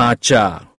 ढांचा